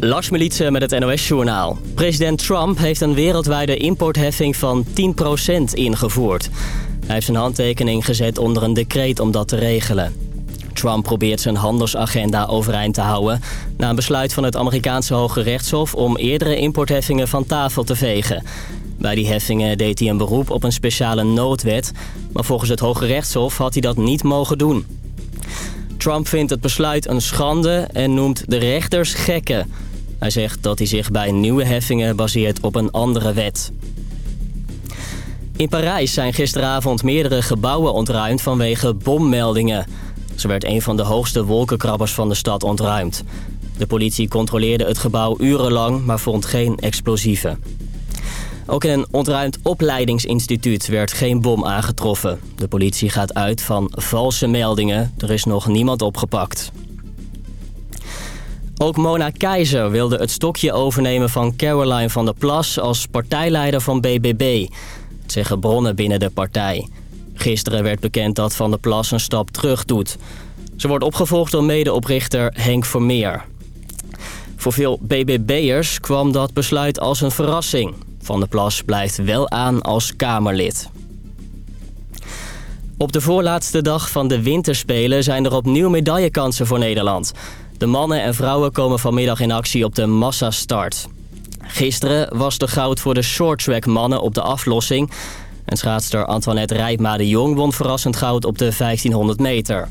Lars Militse met het NOS-journaal. President Trump heeft een wereldwijde importheffing van 10% ingevoerd. Hij heeft zijn handtekening gezet onder een decreet om dat te regelen. Trump probeert zijn handelsagenda overeind te houden... na een besluit van het Amerikaanse Hoge Rechtshof... om eerdere importheffingen van tafel te vegen. Bij die heffingen deed hij een beroep op een speciale noodwet... maar volgens het Hoge Rechtshof had hij dat niet mogen doen. Trump vindt het besluit een schande en noemt de rechters gekken. Hij zegt dat hij zich bij nieuwe heffingen baseert op een andere wet. In Parijs zijn gisteravond meerdere gebouwen ontruimd vanwege bommeldingen. Ze werd een van de hoogste wolkenkrabbers van de stad ontruimd. De politie controleerde het gebouw urenlang, maar vond geen explosieven. Ook in een ontruimd opleidingsinstituut werd geen bom aangetroffen. De politie gaat uit van valse meldingen. Er is nog niemand opgepakt. Ook Mona Keizer wilde het stokje overnemen van Caroline van der Plas... als partijleider van BBB. Het zeggen bronnen binnen de partij. Gisteren werd bekend dat Van der Plas een stap terug doet. Ze wordt opgevolgd door medeoprichter Henk Vermeer. Voor veel BBB'ers kwam dat besluit als een verrassing. Van der Plas blijft wel aan als Kamerlid. Op de voorlaatste dag van de winterspelen zijn er opnieuw medaillekansen voor Nederland. De mannen en vrouwen komen vanmiddag in actie op de massastart. Gisteren was de goud voor de shorttrack mannen op de aflossing. En schaatster Antoinette Rijpma de Jong won verrassend goud op de 1500 meter.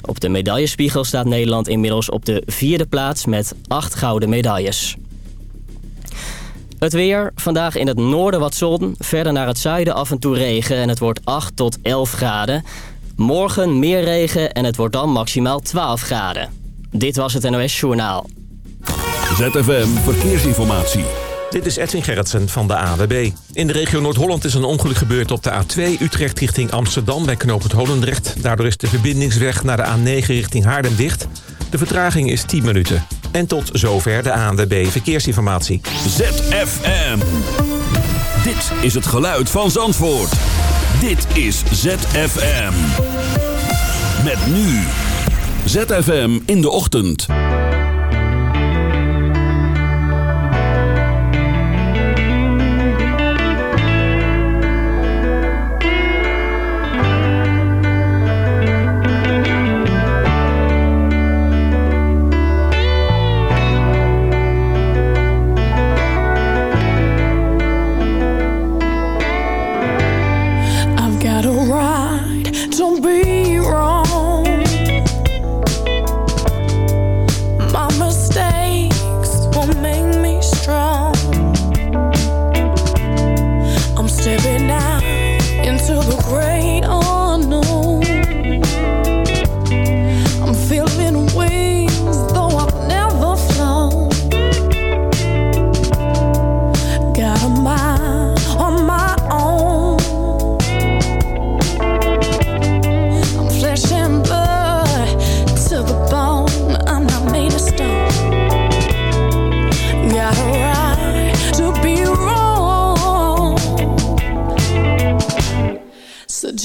Op de medaillespiegel staat Nederland inmiddels op de vierde plaats met acht gouden medailles. Het weer. Vandaag in het noorden wat zon. Verder naar het zuiden af en toe regen en het wordt 8 tot 11 graden. Morgen meer regen en het wordt dan maximaal 12 graden. Dit was het NOS Journaal. ZFM Verkeersinformatie. Dit is Edwin Gerritsen van de AWB. In de regio Noord-Holland is een ongeluk gebeurd op de A2 Utrecht richting Amsterdam bij knooppunt Holendrecht. Daardoor is de verbindingsweg naar de A9 richting Haarlem dicht. De vertraging is 10 minuten. En tot zover de ANWB Verkeersinformatie. ZFM. Dit is het geluid van Zandvoort. Dit is ZFM. Met nu. ZFM in de ochtend.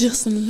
So just leave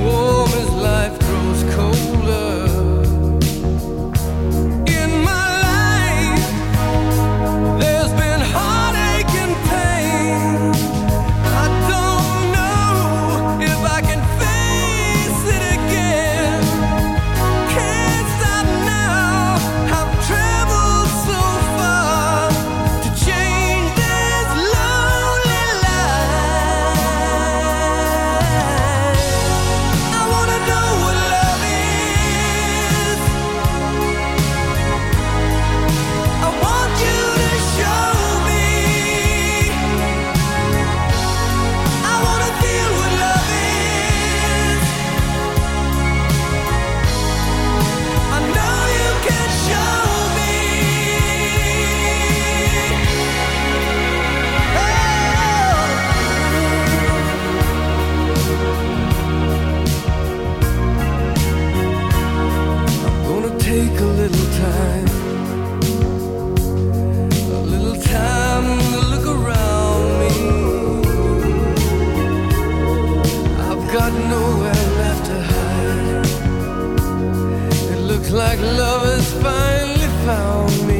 like love has finally found me.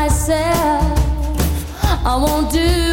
myself. I won't do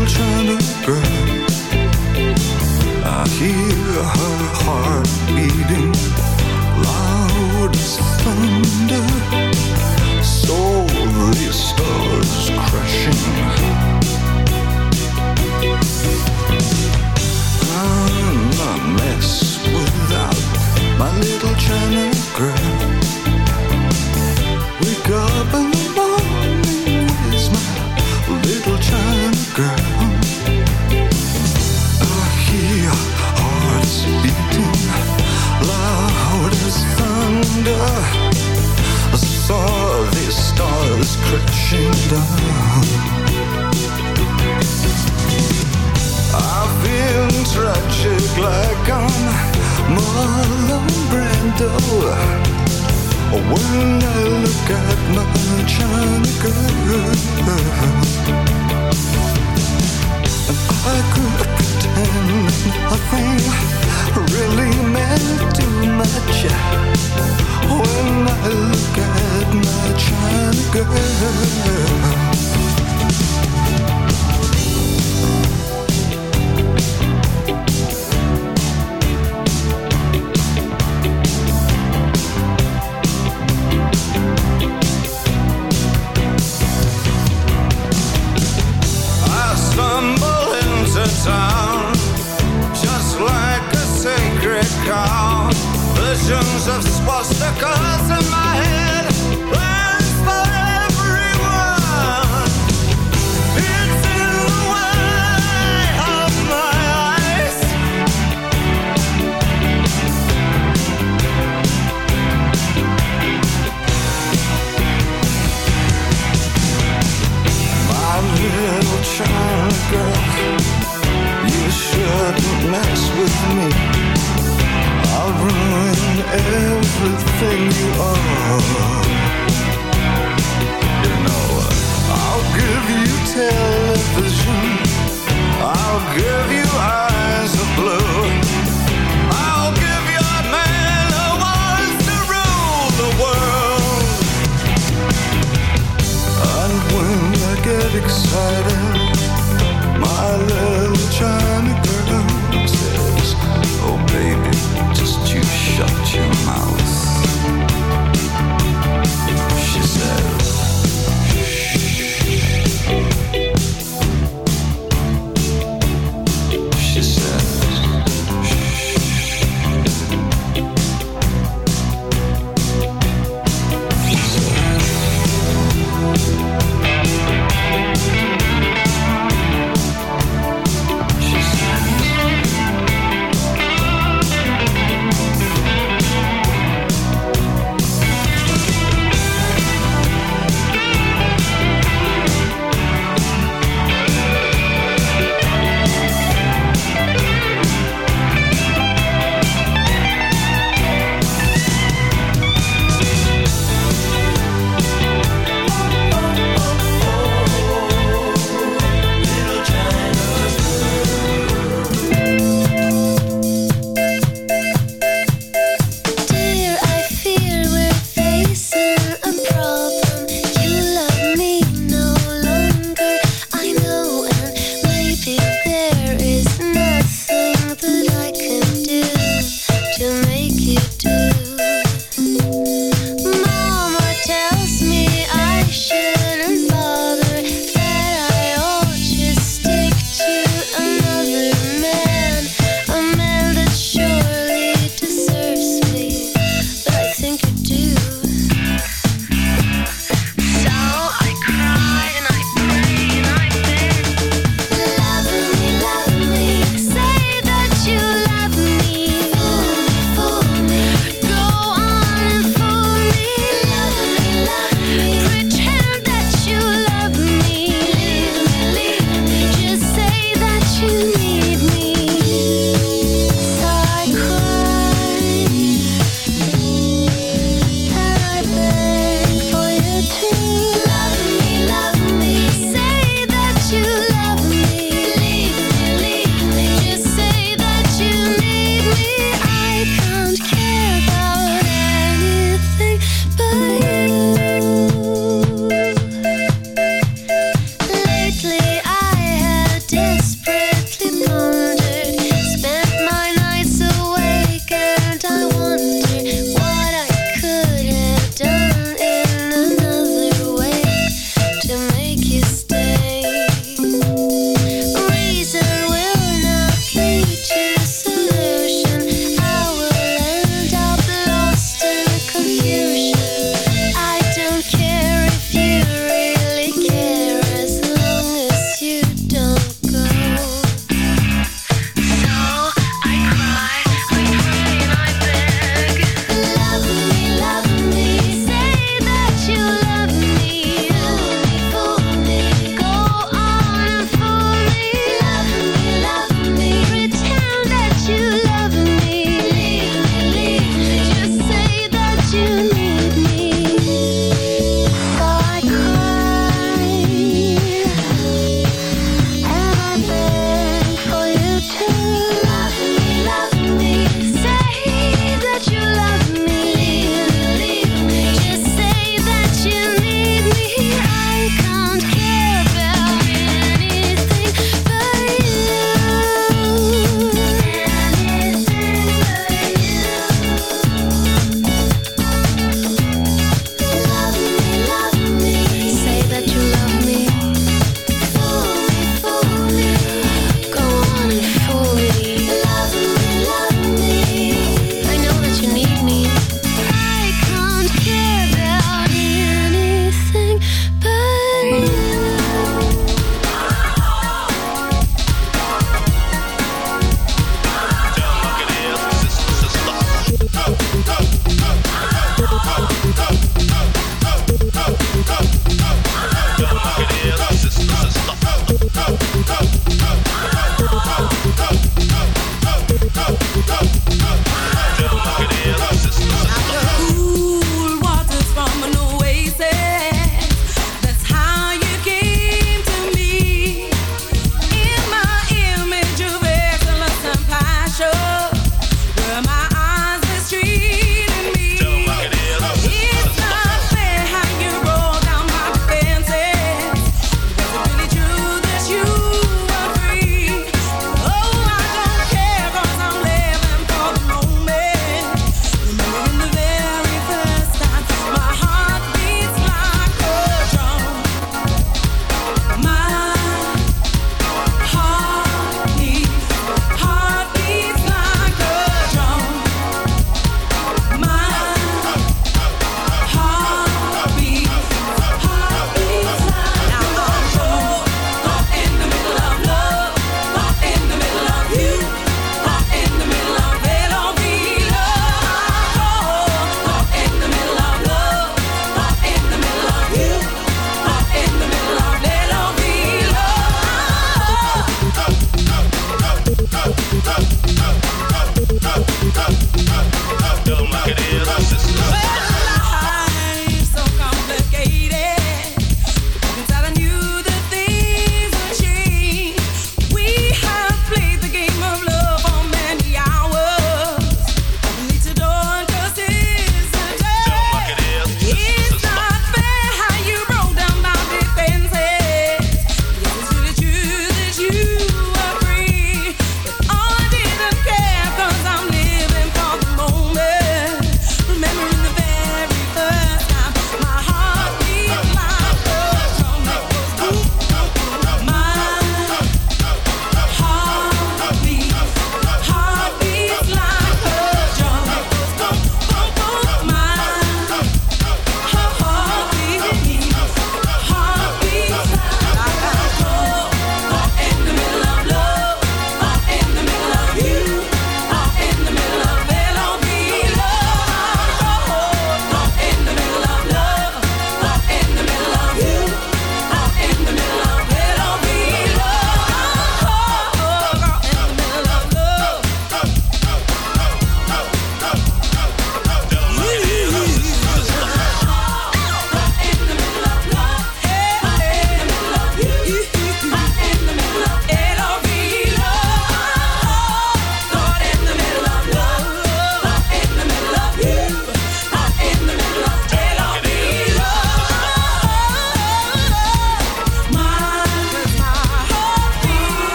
little China girl. I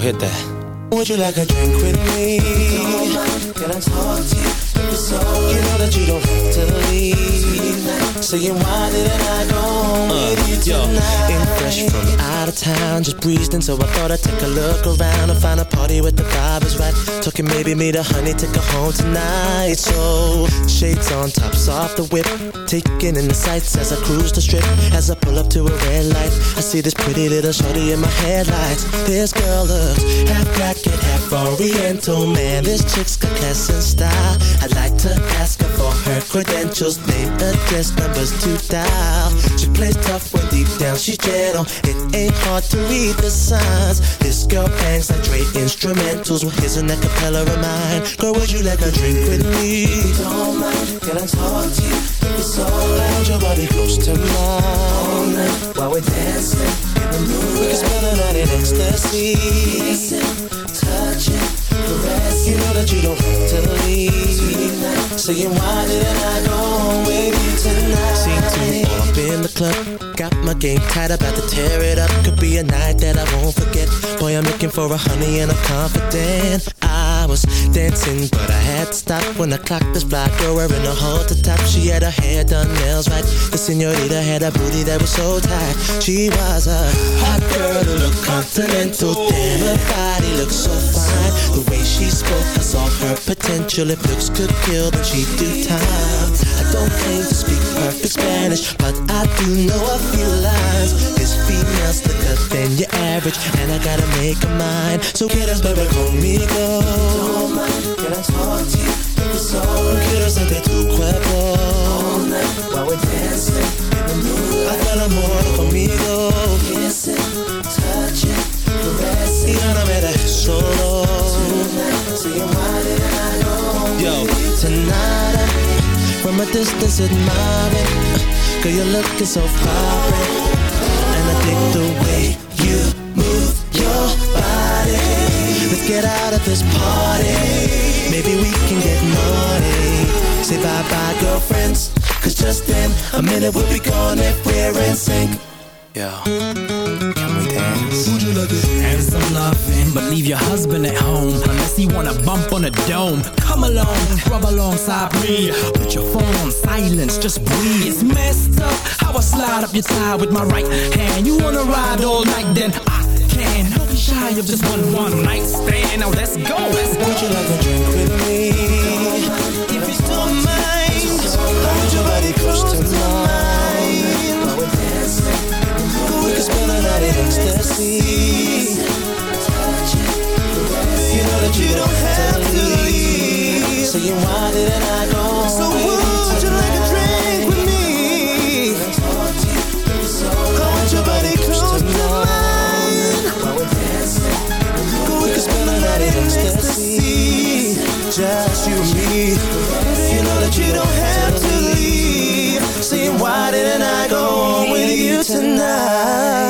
hit that. Would you like a drink with me? Can I talk to you? So you know that you don't have to leave. Saying why didn't I go home with you tonight? Ain't fresh from out of town, just breezed in, so I thought I'd take a look around and find a party with the vibe is right. Talking maybe meet a honey, take her home tonight. So shades on, tops off the whip, taking in the sights as I cruise the strip. As I pull up to a red light, I see this pretty little shorty in my headlights. This girl looks half black and half oriental. Man, this chick's and style. I'd like to ask her for her credentials, name, address, numbers to dial. She plays tough when deep down she's gentle. It ain't hard to read the signs. This girl bangs like Dre instrumentals. Well, here's an acapella of mine. Girl, would you like a drink with me? Don't mind, can I talk to you? It's alright, your body close to mine. All night while we're dancing in the moonlight. We can spend the night in ecstasy. Touching. You know that you don't have to leave. Saying why didn't I go home with you tonight? Seen two all up in the club. Got my game tight, about to tear it up. Could be a night that I won't forget. Boy, I'm looking for a honey and I'm confident. I was dancing, but I had to stop when I clocked this black girl wearing a halter top. She had her hair done, nails right. The senorita had a booty that was so tight. She was a hot girl who looked continental. Damn, her body looked so fine. The way she spoke, I saw her potential. If looks could kill, then she'd do time. I don't claim to speak perfect Spanish, but I do know a few lines. This female's slicker than your average, and I gotta make her mine. So quieres beber conmigo? Don't mind, can I talk to you? Quiero sentir tu cuerpo. All night while we're dancing in the moonlight. Haz el amor conmigo. Kissing, touching, caressing. Y no me dejes solo. Yo, tonight I'm from a distance admiring. Girl, you're looking so vibrant. And I dig the way you move your body. Let's get out of this party. Maybe we can get naughty. Say bye bye, girlfriends. Cause just in a minute we'll be gone if we're in sync. We and some loving. But leave your husband at home unless he wanna bump on a dome. Come along, rub alongside me. Put your phone on silence, just breathe. It's messed up how I slide up your thigh with my right hand. You wanna ride all night, then I can. Don't be shy of just one one night stand. Now let's go, let's go. Would you like a drink with me? If you don't mind, hold your body close to mine. While we're dancing, we can spend the night in ecstasy. You know that you don't have to leave. So you wanted and I don't. Would you like a drink with me? I your body close to mine. We can spend the night in ecstasy. Just you and me. You know that you don't have to leave. Saying why didn't I go on with you tonight?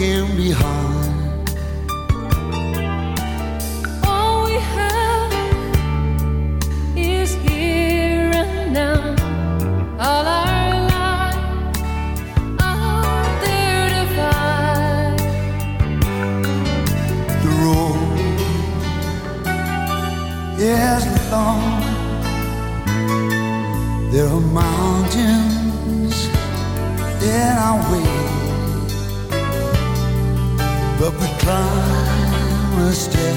can be hard. mistake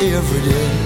every day.